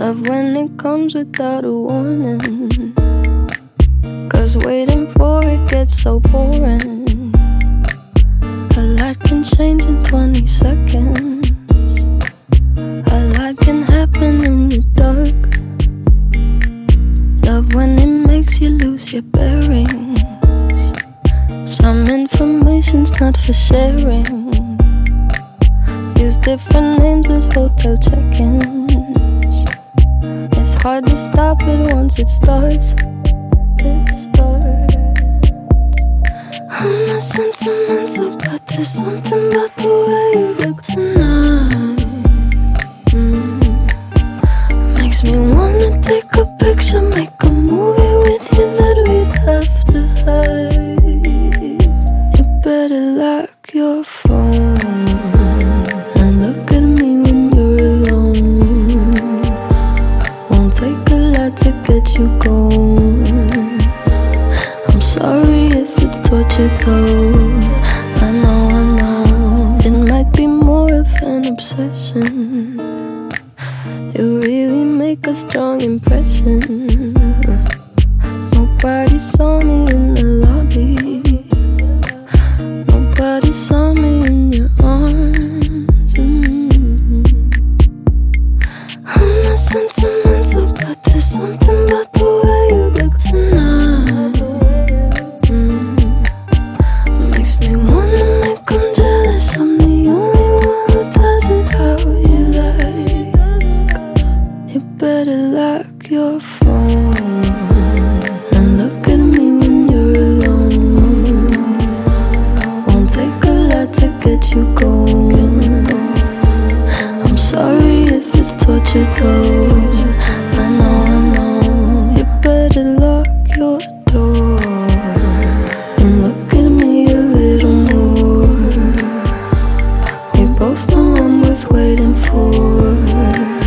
Love when it comes without a warning. Cause waiting for it gets so boring. A lot can change in 20 seconds. A lot can happen in the dark. Love when it makes you lose your bearings. Some information's not for sharing. Use different names at hotel check ins. Hard to stop it once it starts. It starts. I'm not sentimental, but there's something about the way you look tonight. Mm. Makes me wanna take a picture, make a movie with you that we'd have to hide. You better lock your phone it's torture though. I know, I know. It might be more of an obsession. You really make a strong impression. Nobody saw me in the lobby. Nobody saw me in your arms. Mm. I'm not sentimental, over